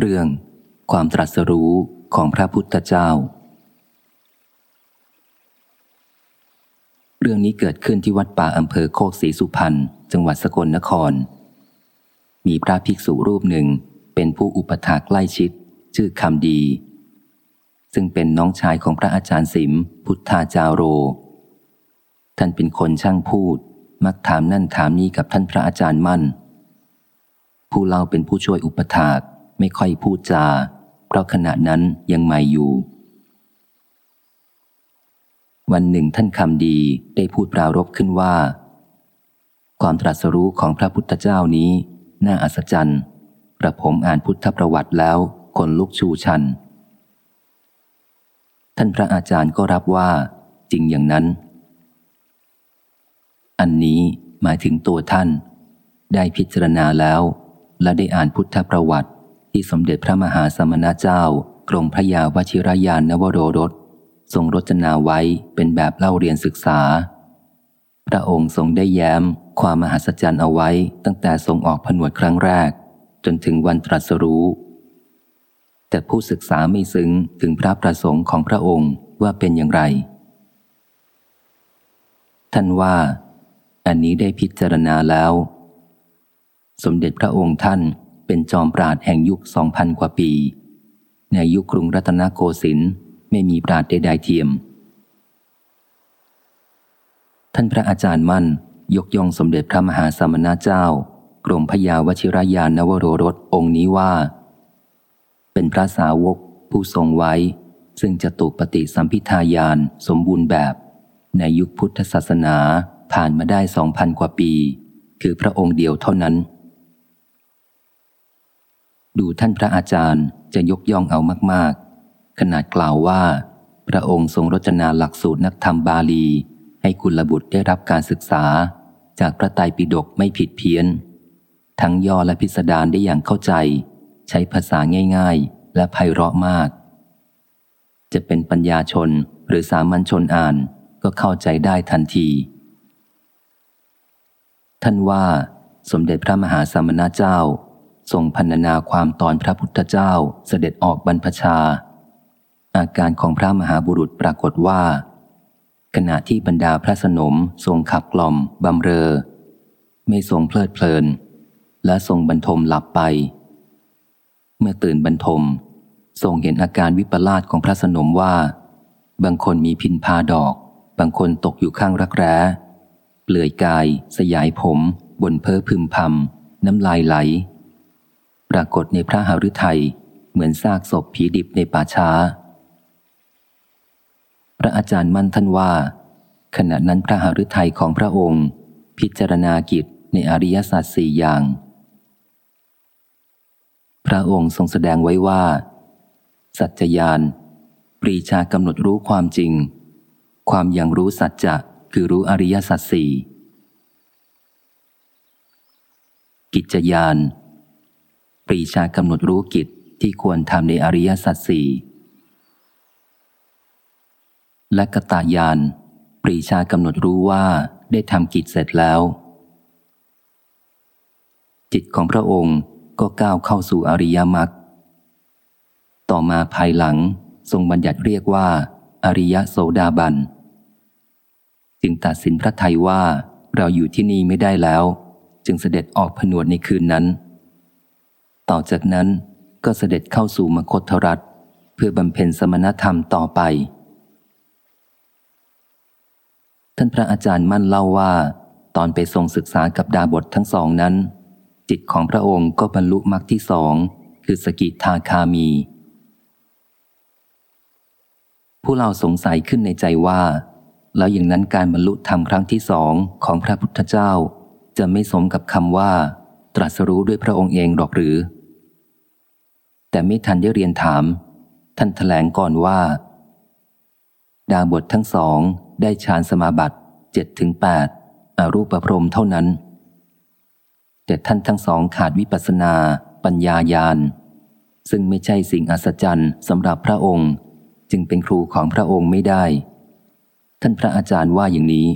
เรื่องความตรัสรู้ของพระพุทธเจ้า เรื่องนี้เกิดขึ้นที่วัดป่าอำเภอโคกศรีสุพรรณจังหวัดสกลนคร มีพระภิกษุรูปหนึ่งเป็นผู้อุปถากใกล้ชิด ชื่อคำดี ซึ่งเป็นน้องชายของพระอาจารย์สิม พุทธาจาโร ท่านเป็นคนช่างพูด มักถามนั่นถามนี้กับท่านพระอาจารย์มั่น ผู้เล่าเป็นผู้ช่วยอุปถาก ไม่ค่อยพูดจา เพราะขณะนั้นยังใหม่อยู่ วันหนึ่งท่านคำดีได้พูดปรารบขึ้นว่า ความตรัสรู้ของพระพุทธเจ้านี้ น่าอัศจรรย์กระผมอ่านพุทธประวัติแล้วคนลุกชูชัน ท่านพระอาจารย์ก็รับว่าจริงอย่างนั้น อันนี้หมายถึงตัวท่าน ได้พิจารณาแล้ว และได้อ่านพุทธประวัติ ที่สมเด็จพระมหาสมณเจ้ากรมพระยาวชิรยานนวโรรสทรงรจนาไว้เป็นแบบเล่าเรียนศึกษา พระองค์ทรงได้แย้มความมหัศจรรย์เอาไว้ตั้งแต่ทรงออกผนวดครั้งแรก จนถึงวันตรัสรู้ แต่ผู้ศึกษาไม่ซึ้งถึงพระประสงค์ของพระองค์ว่าเป็นอย่างไร ท่านว่า อันนี้ได้พิจารณาแล้ว สมเด็จพระองค์ท่าน เป็นจอมปราดแห่งยุคสองพันกว่าปี ในยุคกรุงรัตนโกสินทร์ไม่มีปราดใดๆเทียม ท่านพระอาจารย์มั่น ยกย่องสมเด็จพระมหาสมณเจ้า กรมพยาวชิรยานนวโรรสองค์นี้ว่า เป็นพระสาวกผู้ทรงไว้ ซึ่งจะตุปฏิสัมพิทายานสมบูรณ์แบบ ในยุคพุทธศาสนาผ่านมาได้สองพันกว่าปี คือพระองค์เดียวเท่านั้น ดูท่านพระอาจารย์จะยกย่องเอามาก ๆ ขนาดกล่าวว่า พระองค์ทรงรจนาหลักสูตรนักธรรมบาลี ให้กุลบุตรได้รับการศึกษา จากพระไตรปิฎกไม่ผิดเพี้ยน ทั้งย่อและพิสดารได้อย่างเข้าใจ ใช้ภาษาง่าย ๆ และไพเราะมาก จะเป็นปัญญาชนหรือสามัญชนอ่านก็เข้าใจได้ทันที ท่านว่า สมเด็จพระมหาสมณเจ้า ทรงพันนาความตอนพระพุทธเจ้าเสด็จออกบรรพชา อาการของพระมหาบุรุษปรากฏว่า ขณะที่บรรดาพระสนมทรงขับกล่อมบำเรอ ไม่ทรงเพลิดเพลิน และทรงบรรทมหลับไป เมื่อตื่นบรรทม ทรงเห็นอาการวิปลาสของพระสนมว่า บางคนมีพินพาดอก บางคนตกอยู่ข้างรักแร้เปลือยกาย สยายผม บนเพ้อพึมพำน้ำลายไหล ปรากฏในพระหฤทัยเหมือนซากศพผีดิบในป่าช้า พระอาจารย์มั่นท่านว่า ขณะนั้นพระหฤทัยของพระองค์ พิจารณากิจในอริยสัจสี่อย่าง พระองค์ทรงแสดงไว้ว่า สัจจยาน ปรีชากำหนดรู้ความจริง ความอย่างรู้สัจจะคือรู้อริยสัจสี่กิจยาน ปรีชากำหนดรู้กิจที่ควรทำในอริยสัจสี่และกตายาน ปรีชากำหนดรู้ว่าได้ทำกิจเสร็จแล้ว จิตของพระองค์ก็ก้าวเข้าสู่อริยมรรคต่อมาภายหลังทรงบัญญัติเรียกว่า อริยโสดาบัน จึงตัดสินพระไทยว่าเราอยู่ที่นี่ไม่ได้แล้ว จึงเสด็จออกผนวดในคืนนั้น ต่อจากนั้นก็เสด็จเข้าสู่มคธรัฐ เพื่อบำเพ็ญสมณธรรมต่อไป ท่านพระอาจารย์มั่นเล่าว่า ตอนไปทรงศึกษากับดาบททั้งสองนั้น จิตของพระองค์ก็บรรลุมรรคที่สองคือสกิทาคามี ผู้เราสงสัยขึ้นในใจว่า แล้วอย่างนั้นการบรรลุธรรมครั้งที่สองของพระพุทธเจ้า จะไม่สมกับคำว่า ตรัสรู้ด้วยพระองค์เองหรอกหรือ แต่ไม่ทันได้เรียนถาม ท่านถแถลงก่อนว่า ดาบททั้งสองได้ฌานสมาบัติเจ็ดถึงแปดอรูปพรมเท่านั้น แต่ท่านทั้งสองขาดวิปัสนา ปัญญายาณ ซึ่งไม่ใช่สิ่งอัศจรรย์สำหรับพระองค์ จึงเป็นครูของพระองค์ไม่ได้ ท่านพระอาจารย์ว่าอย่างนี้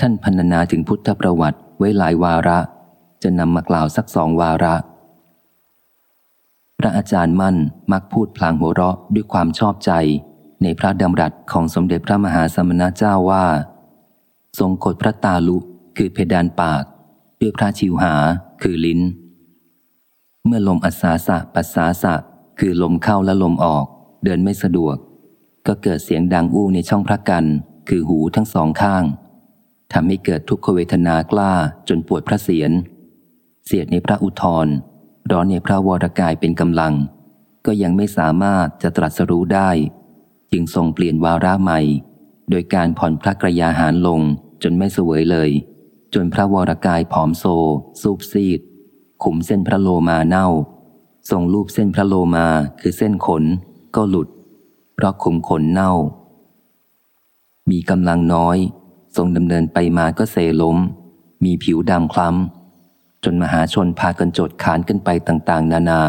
ท่านพันนาถึงพุทธประวัติไว้หลายวาระ จะนำมากล่าวสักสองวาระ พระอาจารย์มั่นมักพูดพลางหัวเราะด้วยความชอบใจ ในพระดำรัสของสมเด็จพระมหาสมณเจ้าว่า ทรงกดพระตาลุคือเพดานปาก ด้วยพระชิวหาคือลิ้น เมื่อลมอัศาสะปัสสาสะ คือลมเข้าและลมออก เดินไม่สะดวก ก็เกิดเสียงดังอู้ในช่องพระกัน คือหูทั้งสองข้างทำให้เกิดทุกขเวทนากล้าจนปวดพระเสียร เสียดในพระอุทธรร้อนในพระวรกายเป็นกำลัง ก็ยังไม่สามารถจะตรัสรู้ได้ จึงทรงเปลี่ยนวาระใหม่ โดยการผ่อนพระกระยาหารลงจนไม่สวยเลย จนพระวรกายผอมโซสูบซีด ขุมเส้นพระโลมาเน่า ทรงรูปเส้นพระโลมาคือเส้นขน ก็หลุด เพราะขุมขนเน่า มีกำลังน้อย ทรงดำเนินไปมาก็เซล้ม มีผิวดำคล้ำ จนมหาชนพากันโจดขานขึ้นไปต่างๆ นานา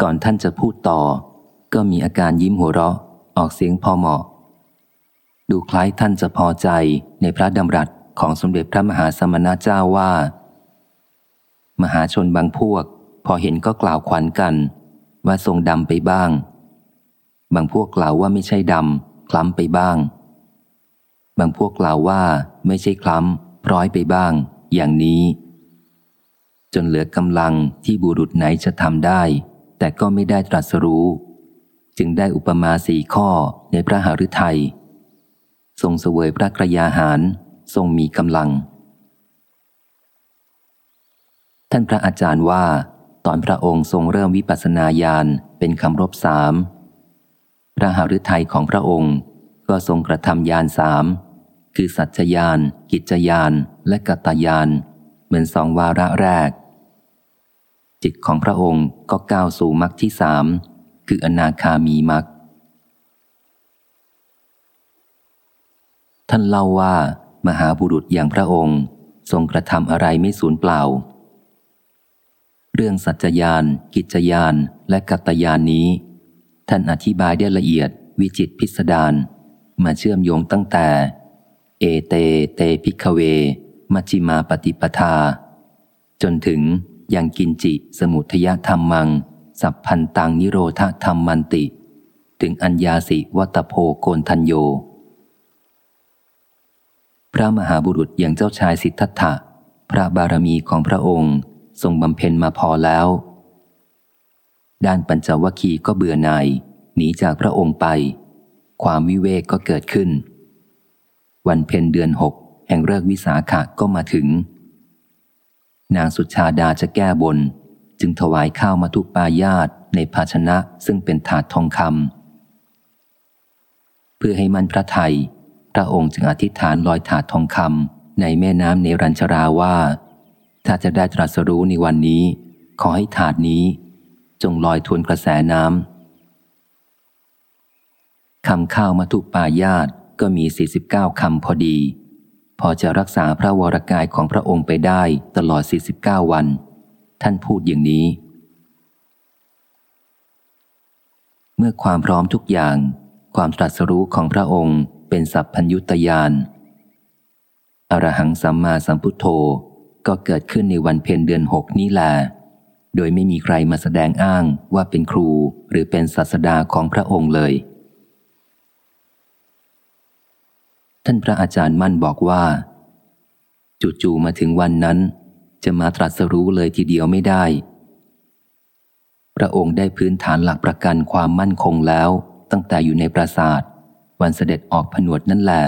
ก่อนท่านจะพูดต่อ ก็มีอาการยิ้มหัวเราะ ออกเสียงพอเหมาะ ดูคล้ายท่านจะพอใจในพระดำรัสของสมเด็จพระมหาสมณเจ้าว่า มหาชนบางพวก พอเห็นก็กล่าวขวัญกัน ว่าทรงดำไปบ้าง บางพวกกล่าวว่าไม่ใช่ดำคล้ำไปบ้าง บางพวกกล่าวว่าไม่ใช่คล้ำ พร้อยไปบ้าง อย่างนี้ จนเหลือกำลังที่บุรุษไหนจะทำได้ แต่ก็ไม่ได้ตรัสรู้ จึงได้อุปมาสี่ข้อในพระหฤทยัยทรงเสวยพระกระยาหารทรงมีกำลัง ท่านพระอาจารย์ว่า ตอนพระองค์ทรงเริ่มวิปัสสนาญาณเป็นคำรบสามพระหฤทัยของพระองค์ก็ทรงกระทำยานสาม คือสัจญาน กิจยาน และกัตยาน เหมือนสองวาระแรก จิตของพระองค์ก็ก้าวสู่มรรคที่สามคืออนาคามีมรรคท่านเล่าว่ามหาบุรุษอย่างพระองค์ ทรงกระทำอะไรไม่สูญเปล่า เรื่องสัจญาน กิจยาน และกัตยานนี้ ท่านอธิบายได้ละเอียดวิจิตพิสดารมาเชื่อมโยงตั้งแต่ เอเตเตพิกเว มัจิมาปฏิปทา จนถึงยังกินจิสมุทยธรรมมัง สัพพันตังนิโรธธรรมมันติ ถึงอัญญาสิวัตโพโกนทัญโย พระมหาบุรุษอย่างเจ้าชายสิทธัตถะ พระบารมีของพระองค์ทรงบำเพ็ญมาพอแล้ว ด้านปัญจวัคคีย์ก็เบื่อหน่ายหนีจากพระองค์ไป ความวิเวกก็เกิดขึ้น วันเพ็ญเดือนหกแห่งเลิกวิสาขะก็มาถึง นางสุชาดาจะแก้บน จึงถวายข้าวมาทุปายาตในภาชนะซึ่งเป็นถาดทองคำเพื่อให้มันพระไทย พระองค์จึงอธิษฐานลอยถาดทองคำในแม่น้ำเนรัญชราว่า ถ้าจะได้ตรัสรู้ในวันนี้ ขอให้ถาดนี้ จงลอยทวนกระแสน้ำคำข้าวมาทุปายาต ก็มี 49 คำพอดี พอจะรักษาพระวรกายของพระองค์ไปได้ตลอด 49 วัน ท่านพูดอย่างนี้ เมื่อความพร้อมทุกอย่าง ความตรัสรู้ของพระองค์เป็นสัพพัญยุตยานอรหังสัมมาสัมพุทโธก็เกิดขึ้นในวันเพ็ญเดือนหกนี้แหละโดยไม่มีใครมาแสดงอ้างว่าเป็นครูหรือเป็นศาสดาของพระองค์เลย ท่านพระอาจารย์มั่นบอกว่า จู่ๆมาถึงวันนั้น จะมาตรัสรู้เลยทีเดียวไม่ได้ พระองค์ได้พื้นฐานหลักประกันความมั่นคงแล้ว ตั้งแต่อยู่ในปราสาท วันเสด็จออกผนวดนั่นแหละ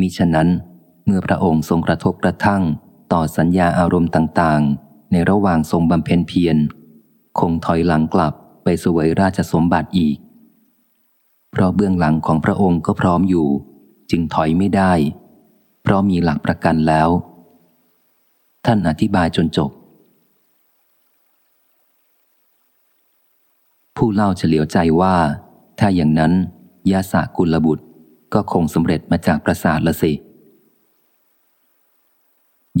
มิฉะนั้น เมื่อพระองค์ทรงกระทบกระทั่ง ต่อสัญญาอารมณ์ต่างๆ ในระหว่างทรงบำเพ็ญเพียรคงถอยหลังกลับไปสวยราชสมบัติอีก เพราะเบื้องหลังของพระองค์ก็พร้อมอยู่ จึงถอยไม่ได้ เพราะมีหลักประกันแล้ว ท่านอธิบายจนจบ ผู้เล่าเฉลียวใจว่า ถ้าอย่างนั้นยาสากุลบุตรก็คงสำเร็จมาจากประสาทละสิ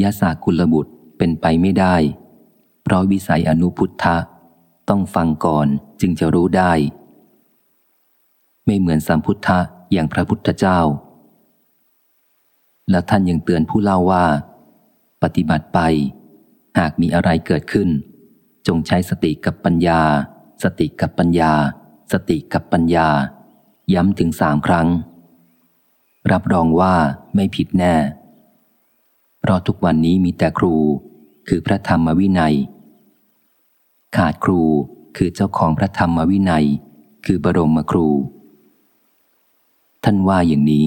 ยาสากุลบุตรเป็นไปไม่ได้ เพราะวิสัยอนุพุทธะต้องฟังก่อนจึงจะรู้ได้ ไม่เหมือนสัมพุทธะอย่างพระพุทธเจ้า แล้วท่านยังเตือนผู้เล่าว่า ปฏิบัติไป หากมีอะไรเกิดขึ้น จงใช้สติกับปัญญา สติกับปัญญา สติกับปัญญา ย้ำถึงสามครั้ง รับรองว่าไม่ผิดแน่ เพราะทุกวันนี้มีแต่ครู คือพระธรรมวินัย ขาดครูคือเจ้าของพระธรรมวินัย คือบรมครู ท่านว่าอย่างนี้